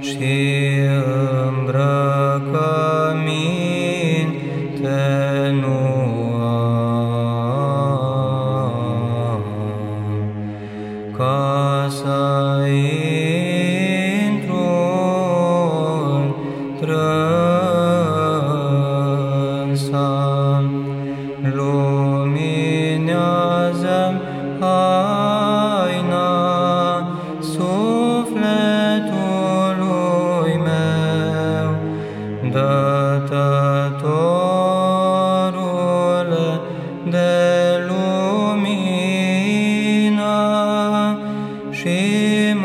și să intru întrânsa. Luminează-mi haina sufletului meu, dătătorule de same